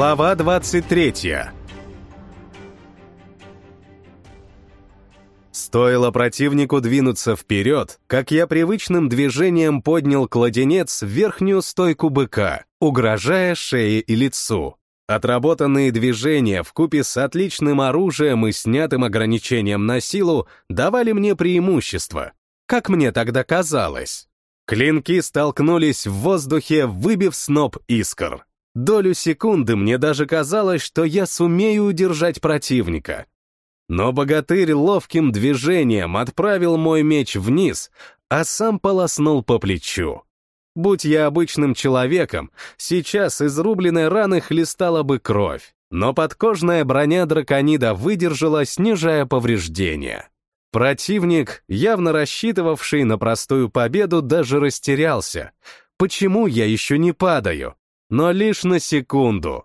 Глава 23 Стоило противнику двинуться вперед, как я привычным движением поднял кладенец в верхнюю стойку быка, угрожая шее и лицу. Отработанные движения в купе с отличным оружием и снятым ограничением на силу давали мне преимущество, как мне тогда казалось. Клинки столкнулись в воздухе, выбив сноп искр. Долю секунды мне даже казалось, что я сумею удержать противника. Но богатырь ловким движением отправил мой меч вниз, а сам полоснул по плечу. Будь я обычным человеком, сейчас из рубленной раны хлестала бы кровь, но подкожная броня драконида выдержала, снижая повреждения. Противник, явно рассчитывавший на простую победу, даже растерялся. Почему я еще не падаю? Но лишь на секунду.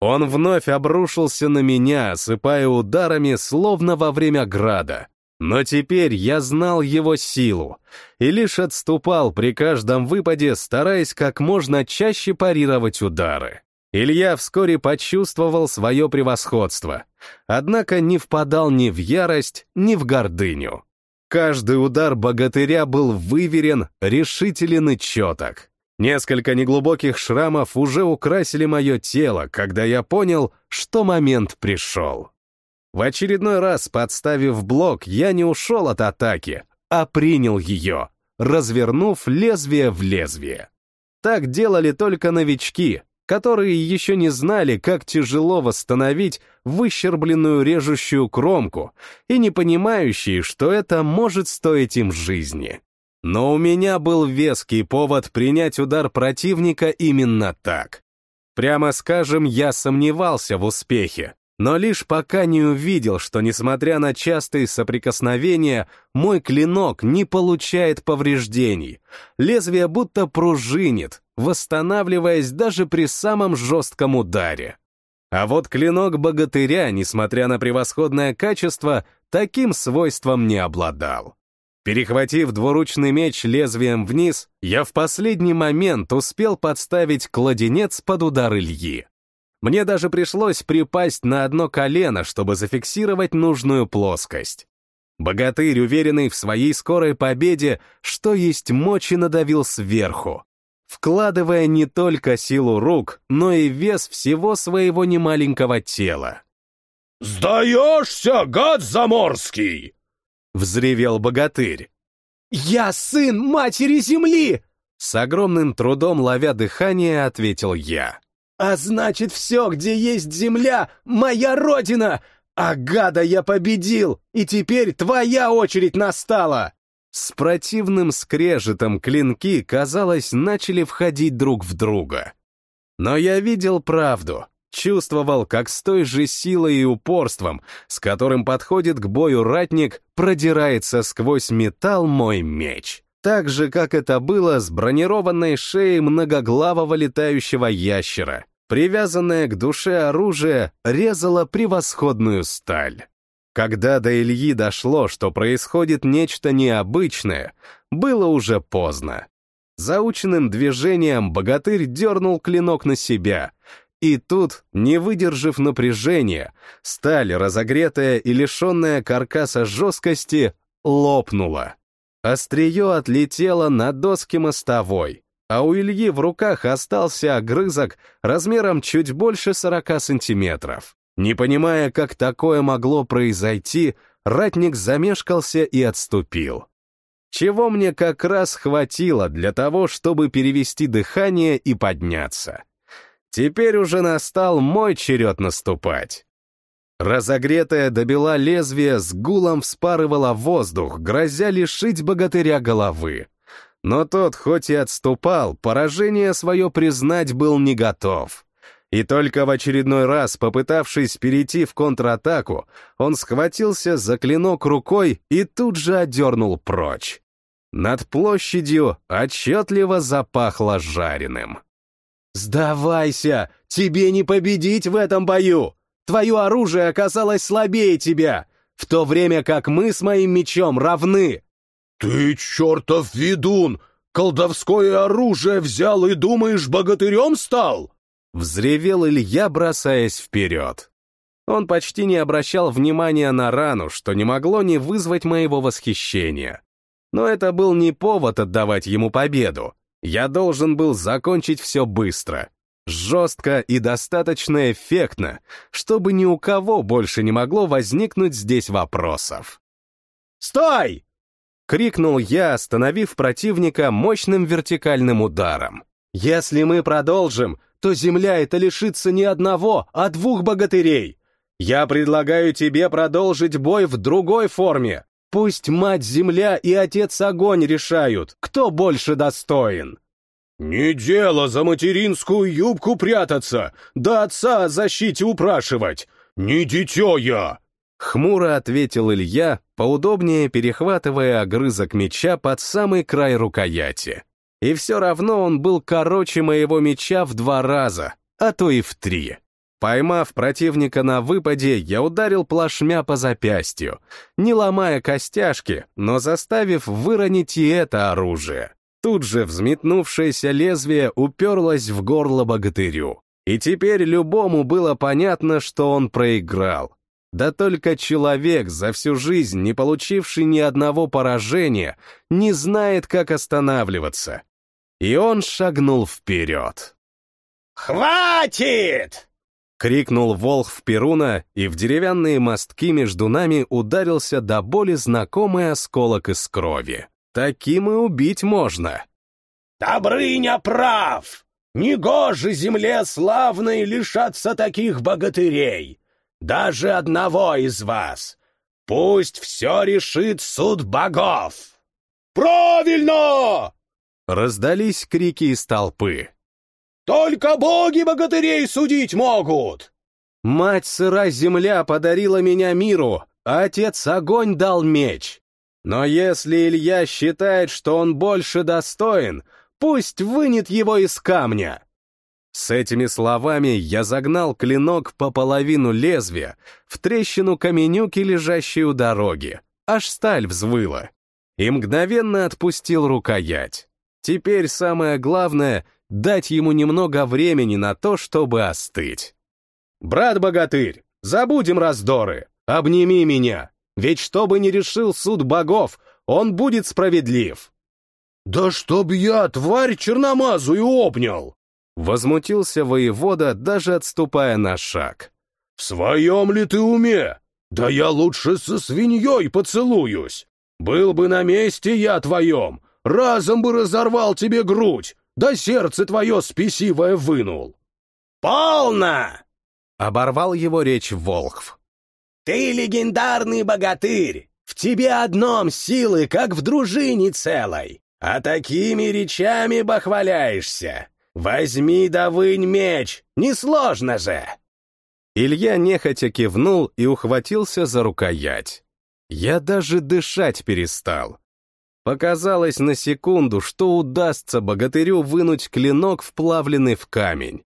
Он вновь обрушился на меня, осыпая ударами, словно во время града. Но теперь я знал его силу и лишь отступал при каждом выпаде, стараясь как можно чаще парировать удары. Илья вскоре почувствовал свое превосходство, однако не впадал ни в ярость, ни в гордыню. Каждый удар богатыря был выверен, решителен и четок. Несколько неглубоких шрамов уже украсили мое тело, когда я понял, что момент пришел. В очередной раз, подставив блок, я не ушел от атаки, а принял ее, развернув лезвие в лезвие. Так делали только новички, которые еще не знали, как тяжело восстановить выщербленную режущую кромку и не понимающие, что это может стоить им жизни. Но у меня был веский повод принять удар противника именно так. Прямо скажем, я сомневался в успехе, но лишь пока не увидел, что, несмотря на частые соприкосновения, мой клинок не получает повреждений. Лезвие будто пружинит, восстанавливаясь даже при самом жестком ударе. А вот клинок богатыря, несмотря на превосходное качество, таким свойством не обладал. Перехватив двуручный меч лезвием вниз, я в последний момент успел подставить кладенец под удар Ильи. Мне даже пришлось припасть на одно колено, чтобы зафиксировать нужную плоскость. Богатырь, уверенный в своей скорой победе, что есть мочи, надавил сверху вкладывая не только силу рук, но и вес всего своего немаленького тела. «Сдаешься, гад заморский!» — взревел богатырь. «Я сын матери земли!» С огромным трудом ловя дыхание, ответил я. «А значит, все, где есть земля, моя родина! А гада я победил, и теперь твоя очередь настала!» С противным скрежетом клинки, казалось, начали входить друг в друга. Но я видел правду, чувствовал, как с той же силой и упорством, с которым подходит к бою ратник, продирается сквозь металл мой меч. Так же, как это было с бронированной шеей многоглавого летающего ящера. Привязанное к душе оружие резало превосходную сталь. Когда до Ильи дошло, что происходит нечто необычное, было уже поздно. Заученным движением богатырь дернул клинок на себя, и тут, не выдержав напряжения, сталь, разогретая и лишенная каркаса жесткости, лопнула. Острие отлетело на доски мостовой, а у Ильи в руках остался огрызок размером чуть больше 40 сантиметров. Не понимая, как такое могло произойти, ратник замешкался и отступил. Чего мне как раз хватило для того, чтобы перевести дыхание и подняться. Теперь уже настал мой черед наступать. Разогретое добила лезвие с гулом вспарывало воздух, грозя лишить богатыря головы. Но тот, хоть и отступал, поражение свое признать был не готов. И только в очередной раз, попытавшись перейти в контратаку, он схватился за клинок рукой и тут же отдернул прочь. Над площадью отчетливо запахло жареным. «Сдавайся! Тебе не победить в этом бою! Твое оружие оказалось слабее тебя, в то время как мы с моим мечом равны!» «Ты чертов ведун! Колдовское оружие взял и думаешь, богатырем стал?» — взревел Илья, бросаясь вперед. Он почти не обращал внимания на рану, что не могло не вызвать моего восхищения. Но это был не повод отдавать ему победу. Я должен был закончить все быстро, жестко и достаточно эффектно, чтобы ни у кого больше не могло возникнуть здесь вопросов. «Стой!» — крикнул я, остановив противника мощным вертикальным ударом. «Если мы продолжим, то земля это лишится не одного, а двух богатырей. Я предлагаю тебе продолжить бой в другой форме. Пусть мать-земля и отец-огонь решают, кто больше достоин. «Не дело за материнскую юбку прятаться, да отца о защите упрашивать! Не дитё я!» Хмуро ответил Илья, поудобнее перехватывая огрызок меча под самый край рукояти. И все равно он был короче моего меча в два раза, а то и в три. Поймав противника на выпаде, я ударил плашмя по запястью, не ломая костяшки, но заставив выронить и это оружие. Тут же взметнувшееся лезвие уперлось в горло богатырю. И теперь любому было понятно, что он проиграл. Да только человек, за всю жизнь не получивший ни одного поражения, не знает, как останавливаться. И он шагнул вперед. «Хватит!» Крикнул Волх Перуна, и в деревянные мостки между нами ударился до боли знакомый осколок из крови. Таким и убить можно. «Добрыня прав! Негоже земле славной лишаться таких богатырей! Даже одного из вас! Пусть все решит суд богов!» «Правильно!» Раздались крики из толпы. Только боги богатырей судить могут!» «Мать сыра земля подарила меня миру, а отец огонь дал меч. Но если Илья считает, что он больше достоин, пусть вынет его из камня». С этими словами я загнал клинок по половину лезвия в трещину каменюки, лежащей у дороги. Аж сталь взвыла. И мгновенно отпустил рукоять. Теперь самое главное дать ему немного времени на то, чтобы остыть. «Брат-богатырь, забудем раздоры, обними меня, ведь что бы ни решил суд богов, он будет справедлив». «Да чтоб я, тварь черномазую, обнял!» Возмутился воевода, даже отступая на шаг. «В своем ли ты уме? Да я лучше со свиньей поцелуюсь! Был бы на месте я твоем, разом бы разорвал тебе грудь, да сердце твое спесивое вынул!» «Полно!» — оборвал его речь Волхв. «Ты легендарный богатырь! В тебе одном силы, как в дружине целой, а такими речами бахваляешься! Возьми да вынь меч, несложно же!» Илья нехотя кивнул и ухватился за рукоять. Я даже дышать перестал. Показалось на секунду, что удастся богатырю вынуть клинок, вплавленный в камень.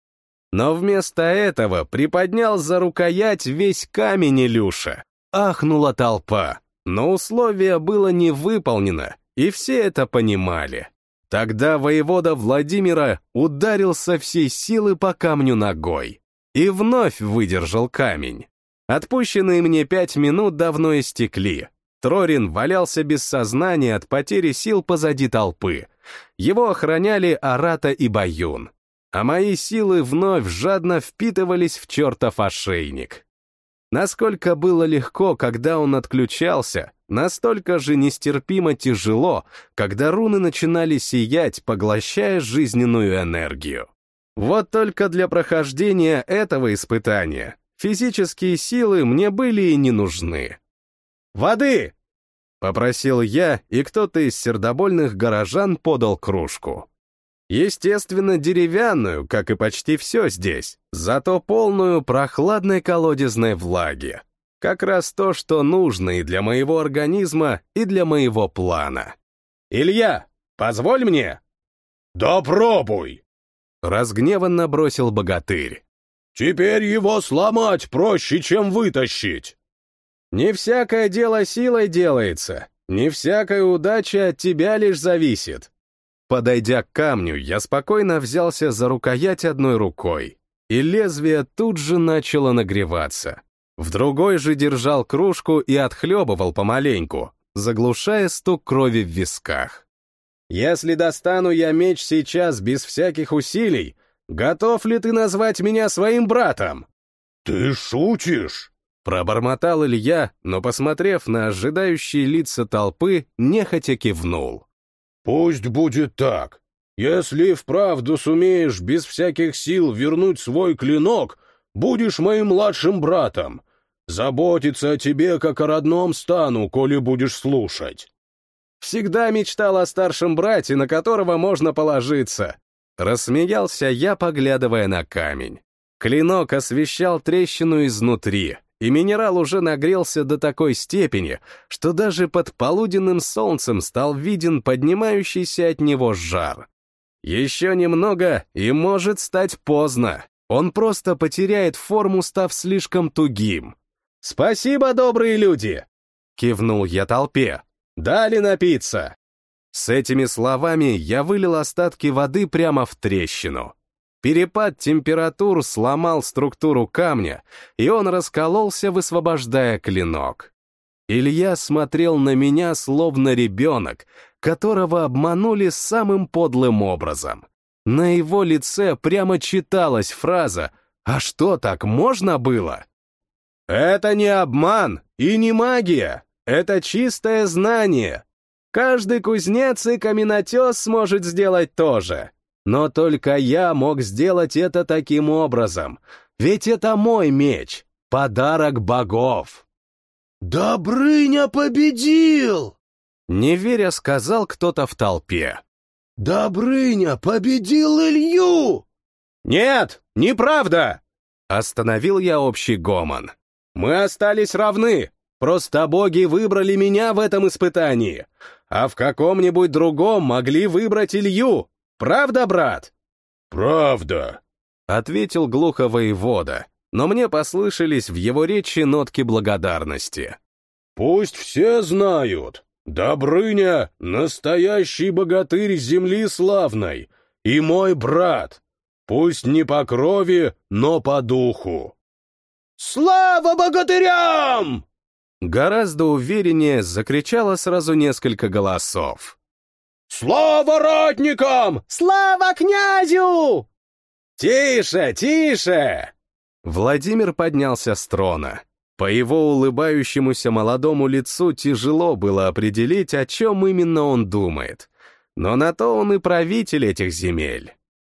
Но вместо этого приподнял за рукоять весь камень Илюша. Ахнула толпа, но условие было не выполнено, и все это понимали. Тогда воевода Владимира ударил со всей силы по камню ногой и вновь выдержал камень. Отпущенные мне пять минут давно истекли, Трорин валялся без сознания от потери сил позади толпы. Его охраняли Арата и Баюн. А мои силы вновь жадно впитывались в чертов ошейник. Насколько было легко, когда он отключался, настолько же нестерпимо тяжело, когда руны начинали сиять, поглощая жизненную энергию. Вот только для прохождения этого испытания физические силы мне были и не нужны. «Воды!» — попросил я, и кто-то из сердобольных горожан подал кружку. Естественно, деревянную, как и почти все здесь, зато полную прохладной колодезной влаги. Как раз то, что нужно и для моего организма, и для моего плана. «Илья, позволь мне!» «Да пробуй!» Разгневанно бросил богатырь. «Теперь его сломать проще, чем вытащить!» Не всякое дело силой делается, не всякая удача от тебя лишь зависит. Подойдя к камню, я спокойно взялся за рукоять одной рукой. и лезвие тут же начало нагреваться. В другой же держал кружку и отхлебывал помаленьку, заглушая стук крови в висках. «Если достану я меч сейчас без всяких усилий, готов ли ты назвать меня своим братом?» «Ты шутишь?» Пробормотал Илья, но, посмотрев на ожидающие лица толпы, нехотя кивнул. «Пусть будет так. Если вправду сумеешь без всяких сил вернуть свой клинок, будешь моим младшим братом. Заботиться о тебе, как о родном стану, коли будешь слушать». Всегда мечтал о старшем брате, на которого можно положиться. Рассмеялся я, поглядывая на камень. Клинок освещал трещину изнутри, и минерал уже нагрелся до такой степени, что даже под полуденным солнцем стал виден поднимающийся от него жар. Еще немного, и может стать поздно. Он просто потеряет форму, став слишком тугим. «Спасибо, добрые люди!» — кивнул я толпе. «Дали напиться!» С этими словами я вылил остатки воды прямо в трещину. Перепад температур сломал структуру камня, и он раскололся, высвобождая клинок. Илья смотрел на меня, словно ребенок, которого обманули самым подлым образом. На его лице прямо читалась фраза «А что, так можно было?» «Это не обман и не магия, это чистое знание. Каждый кузнец и каменотес сможет сделать то же. Но только я мог сделать это таким образом, ведь это мой меч, подарок богов». «Добрыня победил!» Не веря, сказал кто-то в толпе. «Добрыня победил Илью!» «Нет, неправда!» Остановил я общий гомон. «Мы остались равны, просто боги выбрали меня в этом испытании, а в каком-нибудь другом могли выбрать Илью. Правда, брат?» «Правда», — ответил глухо воевода, но мне послышались в его речи нотки благодарности. «Пусть все знают, Добрыня — настоящий богатырь земли славной, и мой брат, пусть не по крови, но по духу. «Слава богатырям!» Гораздо увереннее закричало сразу несколько голосов. «Слава ратникам! Слава князю!» «Тише, тише!» Владимир поднялся с трона. По его улыбающемуся молодому лицу тяжело было определить, о чем именно он думает. Но на то он и правитель этих земель.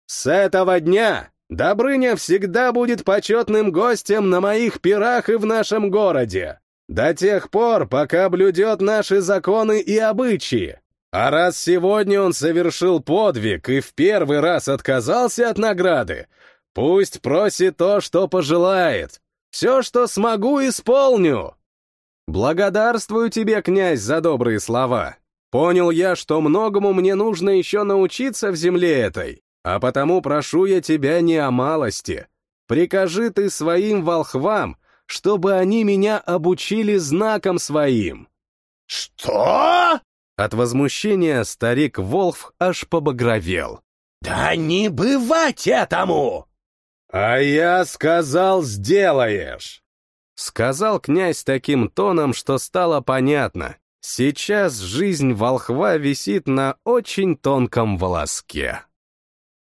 «С этого дня Добрыня всегда будет почетным гостем на моих пирах и в нашем городе. До тех пор, пока блюдет наши законы и обычаи. А раз сегодня он совершил подвиг и в первый раз отказался от награды, пусть просит то, что пожелает, все, что смогу, исполню. Благодарствую тебе, князь, за добрые слова. Понял я, что многому мне нужно еще научиться в земле этой, а потому прошу я тебя не о малости. Прикажи ты своим волхвам, чтобы они меня обучили знаком своим». «Что?» От возмущения старик Волф аж побагровел. «Да не бывать этому!» «А я сказал, сделаешь!» Сказал князь таким тоном, что стало понятно. Сейчас жизнь волхва висит на очень тонком волоске.